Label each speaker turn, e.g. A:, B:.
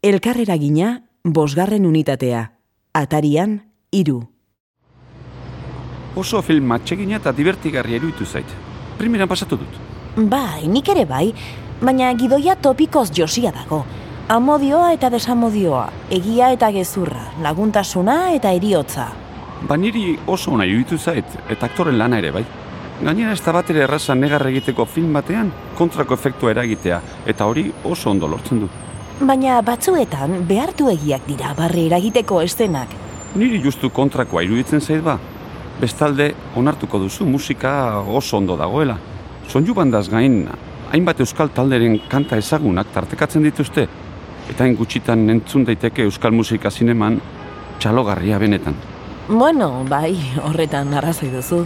A: Elkarrera gina, bosgarren unitatea. Atarian, iru.
B: Oso film atsegina eta divertigarria iruditu zait. Primeran pasatu dut.
A: Bai, nik ere bai, baina gidoia topikoz josia dago. Amodioa eta desamodioa, egia eta gezurra, laguntasuna eta eriotza.
B: Ba niri oso ona iruditu zait, eta aktoren lana ere bai. Gainera ez da bat ere erraza negar egiteko film batean kontrako efektua eragitea, eta hori oso ondo lortzen du.
A: Baina batzuetan behartu egiak dira barre eragiteko estenak.
B: Niri justu kontrakoa iruditzen zait ba. Bestalde, onartuko duzu musika oso ondo dagoela. Sonju bandaz gain, hainbat euskal talderen kanta ezagunak tartekatzen dituzte, eta gutxitan entzun daiteke euskal musika zineman txalogarria benetan.
A: Bueno, bai, horretan arrazoi duzu.